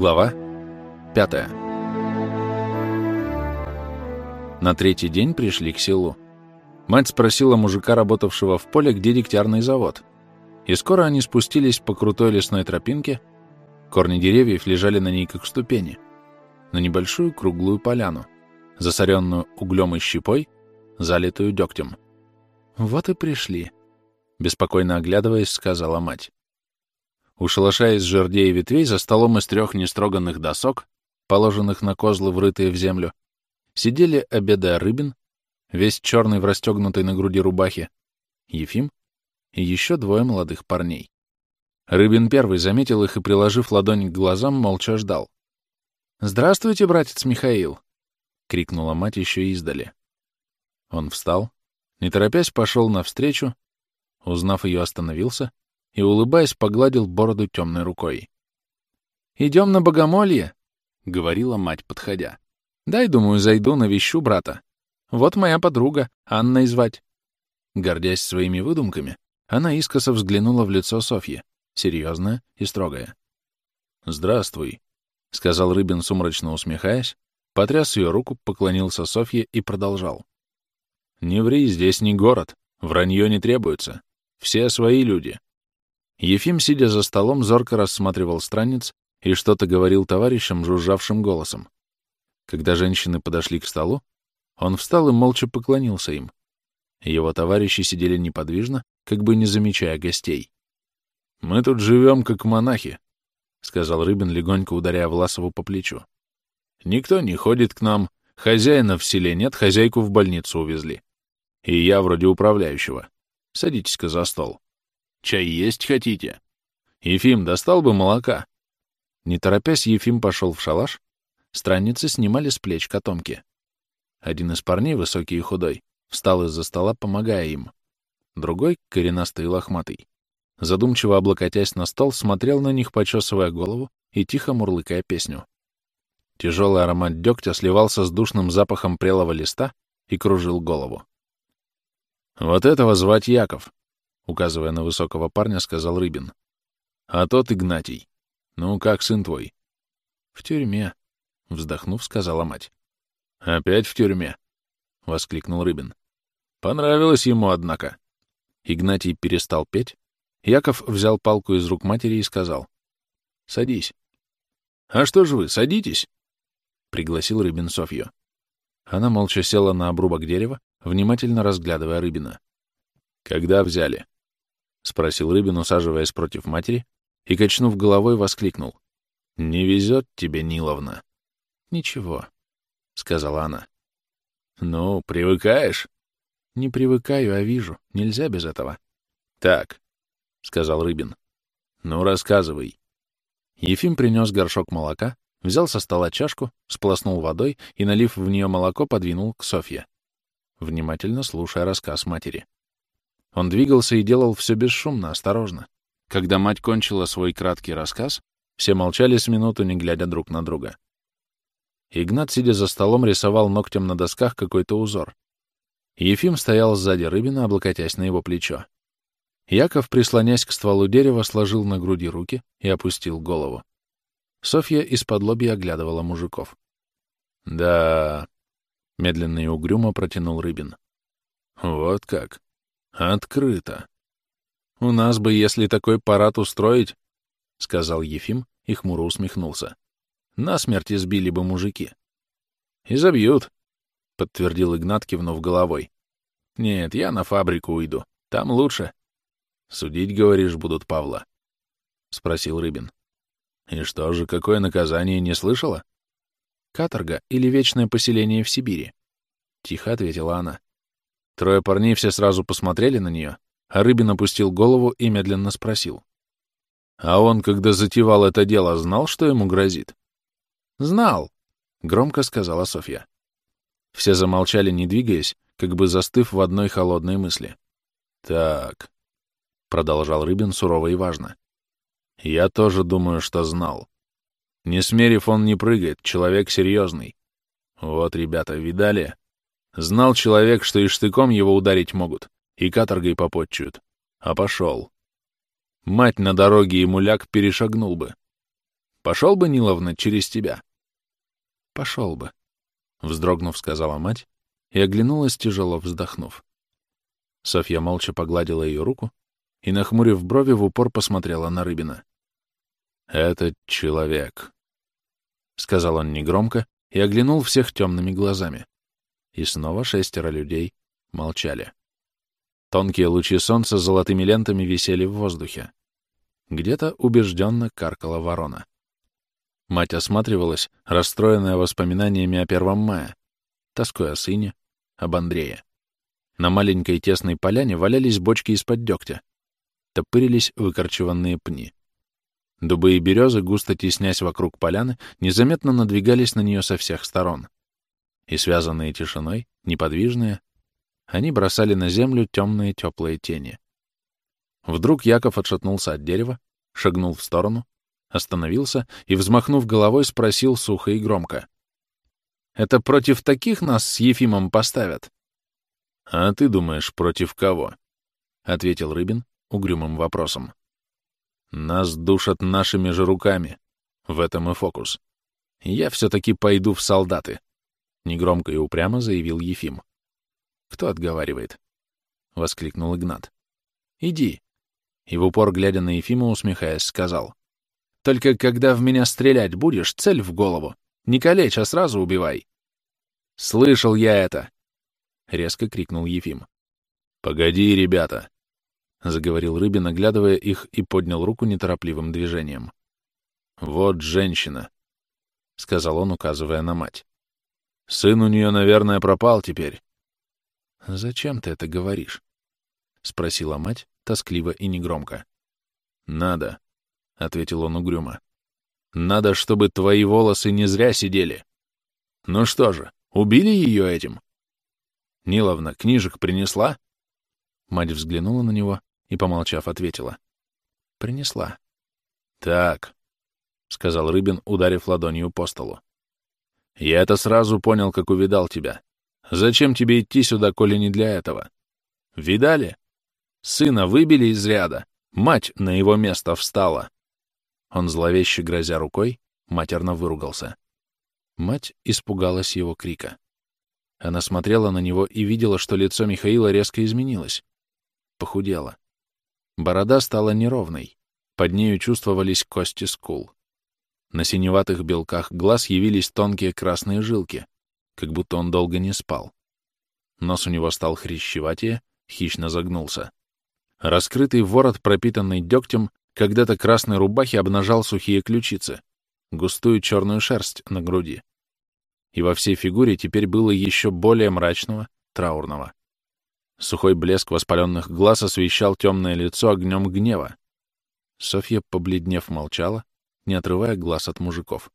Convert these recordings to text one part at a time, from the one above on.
Глава 5 На третий день пришли к селу. Мать спросила мужика, работавшего в поле, где дегтярный завод. И скоро они спустились по крутой лесной тропинке. Корни деревьев лежали на ней, как ступени. На небольшую круглую поляну, засоренную углем и щепой, залитую дегтем. «Вот и пришли», — беспокойно оглядываясь, сказала мать. У шалаша из жердей и ветвей за столом из трех нестроганных досок, положенных на козлы, врытые в землю, сидели, обедая Рыбин, весь черный в расстегнутой на груди рубахе, Ефим и еще двое молодых парней. Рыбин первый заметил их и, приложив ладонь к глазам, молча ждал. «Здравствуйте, братец Михаил!» — крикнула мать еще издали. Он встал, не торопясь пошел навстречу, узнав ее, остановился и, улыбаясь, погладил бороду темной рукой. «Идем на богомолье», — говорила мать, подходя. «Дай, думаю, зайду, навещу брата. Вот моя подруга, Анна звать». Гордясь своими выдумками, она искоса взглянула в лицо Софьи, серьезная и строгая. «Здравствуй», — сказал Рыбин, сумрачно усмехаясь, потряс ее руку, поклонился Софье и продолжал. «Не ври, здесь не город, вранье не требуется. Все свои люди. Ефим, сидя за столом, зорко рассматривал странниц и что-то говорил товарищам жужжавшим голосом. Когда женщины подошли к столу, он встал и молча поклонился им. Его товарищи сидели неподвижно, как бы не замечая гостей. «Мы тут живем, как монахи», — сказал Рыбин, легонько ударяя Власову по плечу. «Никто не ходит к нам, хозяина в селе нет, хозяйку в больницу увезли. И я вроде управляющего. Садитесь-ка за стол». Чай есть хотите? Ефим, достал бы молока. Не торопясь, Ефим пошел в шалаш. Странницы снимали с плеч котомки. Один из парней, высокий и худой, встал из-за стола, помогая им. Другой, коренастый и лохматый, задумчиво облокотясь на стол, смотрел на них, почесывая голову и тихо мурлыкая песню. Тяжелый аромат дегтя сливался с душным запахом прелого листа и кружил голову. «Вот этого звать Яков», указывая на высокого парня, сказал Рыбин. А тот Игнатий. Ну, как сын твой? В тюрьме, вздохнув, сказала мать. Опять в тюрьме, воскликнул Рыбин. Понравилось ему, однако. Игнатий перестал петь. Яков взял палку из рук матери и сказал. «Садись». «А что же вы, садитесь?» — пригласил Рыбин Софью. Она молча села на обрубок дерева, внимательно разглядывая Рыбина. «Когда взяли?» — спросил Рыбин, усаживаясь против матери, и, качнув головой, воскликнул. «Не везет тебе, Ниловна». «Ничего», — сказала она. «Ну, привыкаешь?» «Не привыкаю, а вижу. Нельзя без этого». «Так», — сказал Рыбин. «Ну, рассказывай». Ефим принес горшок молока, взял со стола чашку, сплоснул водой и, налив в нее молоко, подвинул к Софье, внимательно слушая рассказ матери. Он двигался и делал все бесшумно, осторожно. Когда мать кончила свой краткий рассказ, все молчали с минуту, не глядя друг на друга. Игнат, сидя за столом, рисовал ногтем на досках какой-то узор. Ефим стоял сзади Рыбина, облокотясь на его плечо. Яков, прислонясь к стволу дерева, сложил на груди руки и опустил голову. Софья из-под лобья оглядывала мужиков. «Да...» — медленно и угрюмо протянул Рыбин. «Вот как. Открыто. У нас бы, если такой парад устроить, — сказал Ефим и хмуро усмехнулся. Насмерть избили бы мужики. И забьют, — подтвердил Игнат, кивнув головой. Нет, я на фабрику уйду. Там лучше. Судить, говоришь, будут Павла? — спросил Рыбин. И что же, какое наказание не слышала? Каторга или вечное поселение в Сибири? — тихо ответила она. Трое парней все сразу посмотрели на нее, а Рыбин опустил голову и медленно спросил. «А он, когда затевал это дело, знал, что ему грозит?» «Знал», — громко сказала Софья. Все замолчали, не двигаясь, как бы застыв в одной холодной мысли. «Так», — продолжал Рыбин сурово и важно. «Я тоже думаю, что знал. Не смерив, он не прыгает, человек серьезный. Вот, ребята, видали? Знал человек, что и штыком его ударить могут, и каторгой попотчуют. А пошел. Мать на дороге ему ляг перешагнул бы. Пошел бы, Ниловна, через тебя? Пошел бы, — вздрогнув, сказала мать и оглянулась, тяжело вздохнув. Софья молча погладила ее руку и, нахмурив брови, в упор посмотрела на Рыбина. «Это человек», — сказал он негромко и оглянул всех темными глазами. И снова шестеро людей молчали. Тонкие лучи солнца золотыми лентами висели в воздухе. Где-то убежденно каркала ворона. Мать осматривалась, расстроенная воспоминаниями о первом мая, тоской о сыне, об Андрее. На маленькой тесной поляне валялись бочки из-под дегтя. Топырились выкорчеванные пни. Дубы и березы, густо теснясь вокруг поляны, незаметно надвигались на нее со всех сторон. И связанные тишиной, неподвижные, они бросали на землю темные теплые тени. Вдруг Яков отшатнулся от дерева, шагнул в сторону, остановился и, взмахнув головой, спросил сухо и громко. «Это против таких нас с Ефимом поставят?» «А ты думаешь, против кого?» — ответил Рыбин угрюмым вопросом. Нас душат нашими же руками. В этом и фокус. Я все-таки пойду в солдаты. Негромко и упрямо заявил Ефим. Кто отговаривает? Воскликнул Игнат. Иди. И в упор, глядя на Ефима, усмехаясь, сказал. Только когда в меня стрелять будешь, цель в голову. Не калечь, а сразу убивай. Слышал я это! Резко крикнул Ефим. Погоди, ребята, — заговорил Рыбин, оглядывая их, и поднял руку неторопливым движением. «Вот женщина», — сказал он, указывая на мать. «Сын у нее, наверное, пропал теперь». «Зачем ты это говоришь?» — спросила мать, тоскливо и негромко. «Надо», — ответил он угрюмо. «Надо, чтобы твои волосы не зря сидели. Ну что же, убили ее этим?» «Ниловна, книжек принесла?» Мать взглянула на него, и, помолчав, ответила. «Принесла». «Так», — сказал Рыбин, ударив ладонью по столу. «Я это сразу понял, как увидал тебя. Зачем тебе идти сюда, коли не для этого? Видали? Сына выбили из ряда, мать на его место встала». Он зловеще грозя рукой, матерно выругался. Мать испугалась его крика. Она смотрела на него и видела, что лицо Михаила резко изменилось. Похудело. Борода стала неровной, под нею чувствовались кости скул. На синеватых белках глаз явились тонкие красные жилки, как будто он долго не спал. Нос у него стал хрящеватее, хищно загнулся. Раскрытый ворот, пропитанный дегтем, когда-то красной рубахи обнажал сухие ключицы, густую черную шерсть на груди. И во всей фигуре теперь было еще более мрачного, траурного. Сухой блеск воспаленных глаз освещал темное лицо огнем гнева. Софья, побледнев, молчала, не отрывая глаз от мужиков.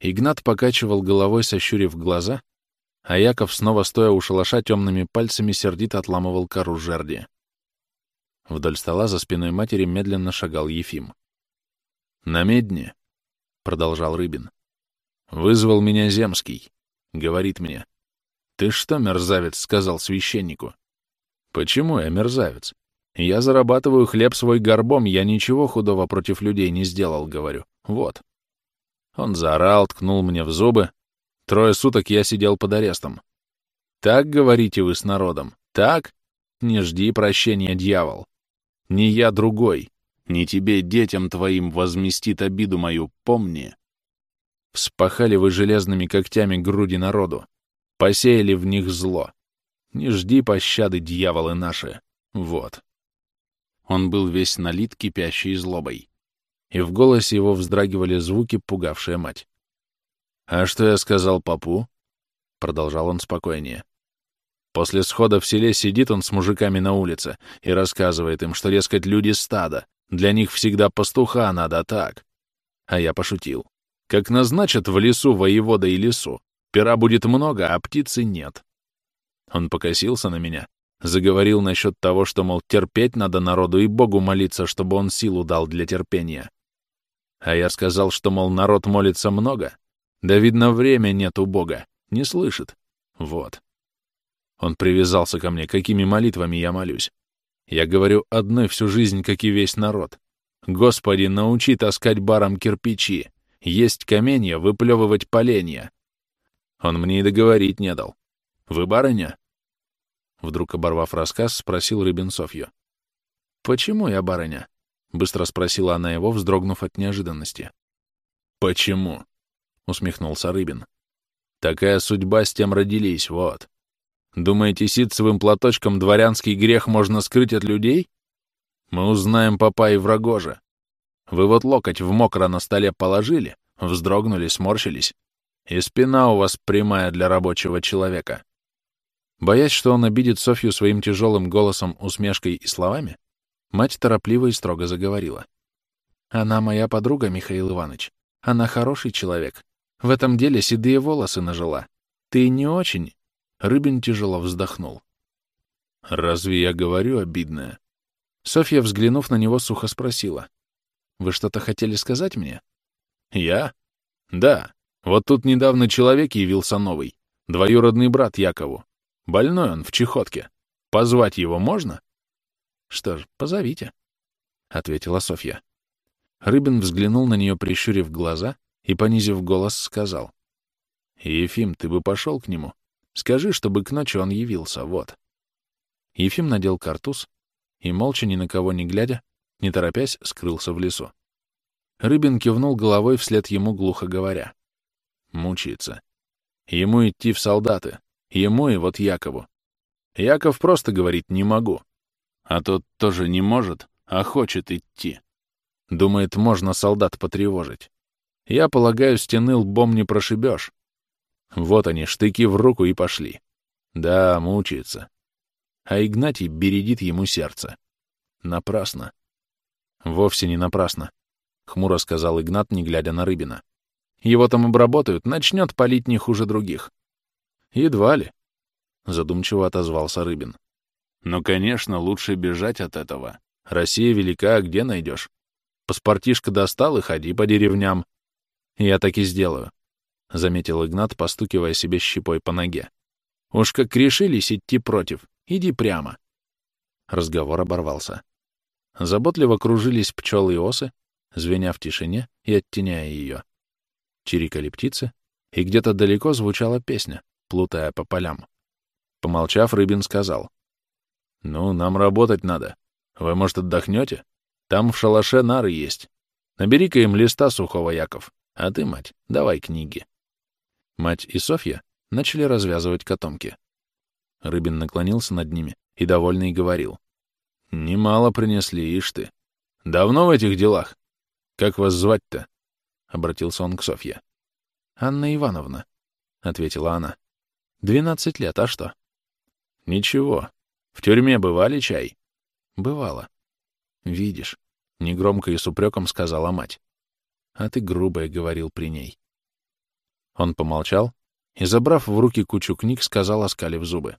Игнат покачивал головой, сощурив глаза, а Яков, снова стоя у шалаша, темными пальцами сердито отламывал кору жерди. Вдоль стола за спиной матери медленно шагал Ефим. «На медне», — продолжал Рыбин, — «вызвал меня Земский. Говорит мне, «Ты что, мерзавец?» — сказал священнику. «Почему я мерзавец? Я зарабатываю хлеб свой горбом, я ничего худого против людей не сделал, говорю. Вот». Он заорал, ткнул мне в зубы. Трое суток я сидел под арестом. «Так говорите вы с народом? Так? Не жди прощения, дьявол. Не я другой. Не тебе, детям твоим, возместит обиду мою, помни». Вспахали вы железными когтями груди народу посеяли в них зло. Не жди пощады, дьяволы наши. Вот. Он был весь налит кипящей злобой. И в голосе его вздрагивали звуки, пугавшие мать. «А что я сказал папу?» Продолжал он спокойнее. После схода в селе сидит он с мужиками на улице и рассказывает им, что, дескать, люди стада, для них всегда пастуха надо так. А я пошутил. Как назначат в лесу воевода и лесу, Пера будет много, а птицы нет. Он покосился на меня, заговорил насчет того, что, мол, терпеть надо народу и Богу молиться, чтобы он силу дал для терпения. А я сказал, что, мол, народ молится много, да, видно, время нет у Бога, не слышит. Вот. Он привязался ко мне, какими молитвами я молюсь. Я говорю одной всю жизнь, как и весь народ. Господи, научи таскать баром кирпичи, есть каменья, выплевывать поленья. Он мне и договорить не дал. Вы барыня? Вдруг, оборвав рассказ, спросил Рыбин Софью. «Почему я барыня?» — быстро спросила она его, вздрогнув от неожиданности. «Почему?» — усмехнулся Рыбин. «Такая судьба, с тем родились, вот. Думаете, ситцевым платочком дворянский грех можно скрыть от людей? Мы узнаем папа и врагожа. Вы вот локоть в мокро на столе положили, вздрогнули, сморщились, и спина у вас прямая для рабочего человека. Боясь, что он обидит Софью своим тяжелым голосом, усмешкой и словами, мать торопливо и строго заговорила. «Она моя подруга, Михаил Иванович. Она хороший человек. В этом деле седые волосы нажила. Ты не очень...» Рыбин тяжело вздохнул. «Разве я говорю обидное?» Софья, взглянув на него, сухо спросила. «Вы что-то хотели сказать мне?» «Я? Да. Вот тут недавно человек явился новый, двоюродный брат Якову. Больной он в чехотке. Позвать его можно? Что ж, позовите, — ответила Софья. Рыбин взглянул на нее, прищурив глаза, и, понизив голос, сказал. «Ефим, ты бы пошел к нему. Скажи, чтобы к ночи он явился, вот». Ефим надел картуз и, молча, ни на кого не глядя, не торопясь, скрылся в лесу. Рыбин кивнул головой вслед ему, глухо говоря. Мучается. Ему идти в солдаты. Ему и вот Якову. Яков просто говорит «не могу». А тот тоже не может, а хочет идти. Думает, можно солдат потревожить. Я полагаю, стены лбом не прошибешь. Вот они, штыки в руку и пошли. Да, мучается. А Игнатий бередит ему сердце. Напрасно. Вовсе не напрасно, — хмуро сказал Игнат, не глядя на Рыбина. Его там обработают, начнет палить не хуже других. Едва ли, — задумчиво отозвался Рыбин. Ну, конечно, лучше бежать от этого. Россия велика, а где найдешь? Паспортишко достал и ходи по деревням. Я так и сделаю, — заметил Игнат, постукивая себе щепой по ноге. Уж как решились идти против, иди прямо. Разговор оборвался. Заботливо кружились пчелы и осы, звеня в тишине и оттеняя ее. Чирикали птицы, и где-то далеко звучала песня, плутая по полям. Помолчав, Рыбин сказал. «Ну, нам работать надо. Вы, может, отдохнете? Там в шалаше нары есть. Набери-ка им листа сухого, Яков. А ты, мать, давай книги». Мать и Софья начали развязывать котомки. Рыбин наклонился над ними и, довольный, говорил. «Немало принесли, ишь ты. Давно в этих делах? Как вас звать-то?» — обратился он к Софье. «Анна Ивановна», — ответила она. Двенадцать лет, а что? Ничего. В тюрьме бывали чай? Бывало. Видишь, негромко и с упреком сказала мать. А ты грубое говорил при ней. Он помолчал и, забрав в руки кучу книг, сказал, оскалив зубы.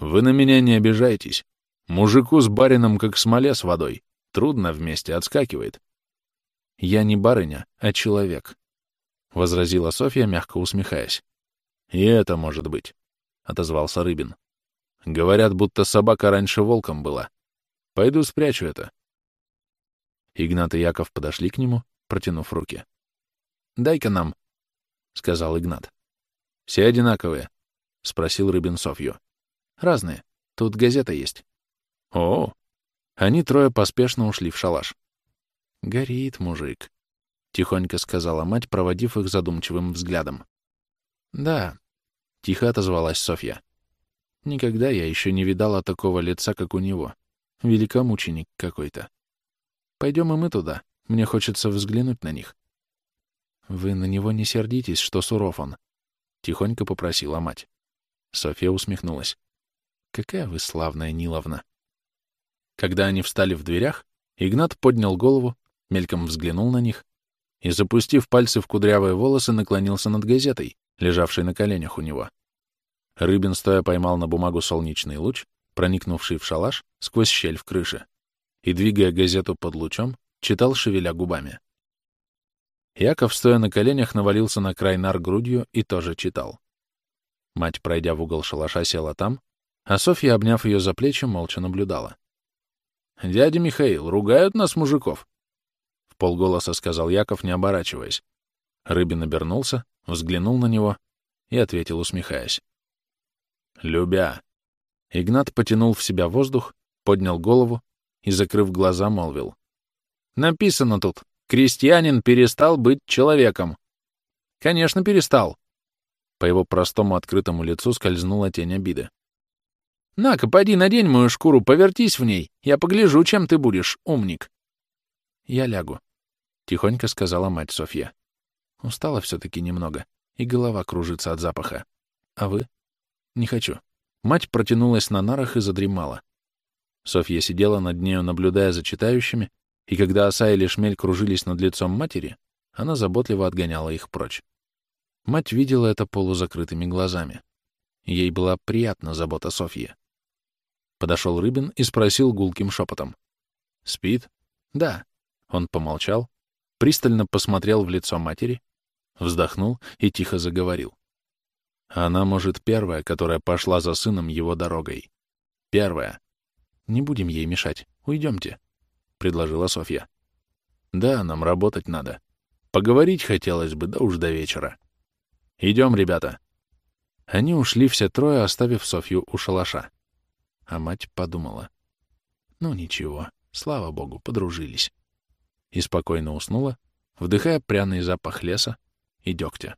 Вы на меня не обижайтесь. Мужику с барином, как смоле с водой. Трудно вместе, отскакивает. Я не барыня, а человек, — возразила Софья, мягко усмехаясь. «И это может быть», — отозвался Рыбин. «Говорят, будто собака раньше волком была. Пойду спрячу это». Игнат и Яков подошли к нему, протянув руки. «Дай-ка нам», — сказал Игнат. «Все одинаковые?» — спросил Рыбин Софью. «Разные. Тут газета есть». «О!» Они трое поспешно ушли в шалаш. «Горит мужик», — тихонько сказала мать, проводив их задумчивым взглядом. «Да, Тихо отозвалась Софья. Никогда я еще не видала такого лица, как у него. Великомученик какой-то. Пойдем и мы туда. Мне хочется взглянуть на них. Вы на него не сердитесь, что суров он. Тихонько попросила мать. Софья усмехнулась. Какая вы славная, Ниловна. Когда они встали в дверях, Игнат поднял голову, мельком взглянул на них и, запустив пальцы в кудрявые волосы, наклонился над газетой, лежавший на коленях у него. Рыбин стоя поймал на бумагу солнечный луч, проникнувший в шалаш сквозь щель в крыше, и, двигая газету под лучом, читал, шевеля губами. Яков, стоя на коленях, навалился на край нар грудью и тоже читал. Мать, пройдя в угол шалаша, села там, а Софья, обняв ее за плечи, молча наблюдала. «Дядя Михаил, ругают нас, мужиков?» В полголоса сказал Яков, не оборачиваясь. Рыбин обернулся, взглянул на него и ответил, усмехаясь. «Любя». Игнат потянул в себя воздух, поднял голову и, закрыв глаза, молвил. «Написано тут, крестьянин перестал быть человеком». «Конечно, перестал». По его простому открытому лицу скользнула тень обиды. «На-ка, поди, надень мою шкуру, повертись в ней. Я погляжу, чем ты будешь, умник». «Я лягу», — тихонько сказала мать Софья. Устала все-таки немного, и голова кружится от запаха. А вы? Не хочу. Мать протянулась на нарах и задремала. Софья сидела над нею, наблюдая за читающими, и когда оса или шмель кружились над лицом матери, она заботливо отгоняла их прочь. Мать видела это полузакрытыми глазами. Ей была приятна забота Софьи. Подошел Рыбин и спросил гулким шепотом. «Спит?» «Да». Он помолчал, пристально посмотрел в лицо матери, вздохнул и тихо заговорил. Она, может, первая, которая пошла за сыном его дорогой. Первая. Не будем ей мешать. Уйдемте, — предложила Софья. Да, нам работать надо. Поговорить хотелось бы, да уж до вечера. Идем, ребята. Они ушли все трое, оставив Софью у шалаша. А мать подумала. Ну ничего, слава богу, подружились. И спокойно уснула, вдыхая пряный запах леса и дегтя.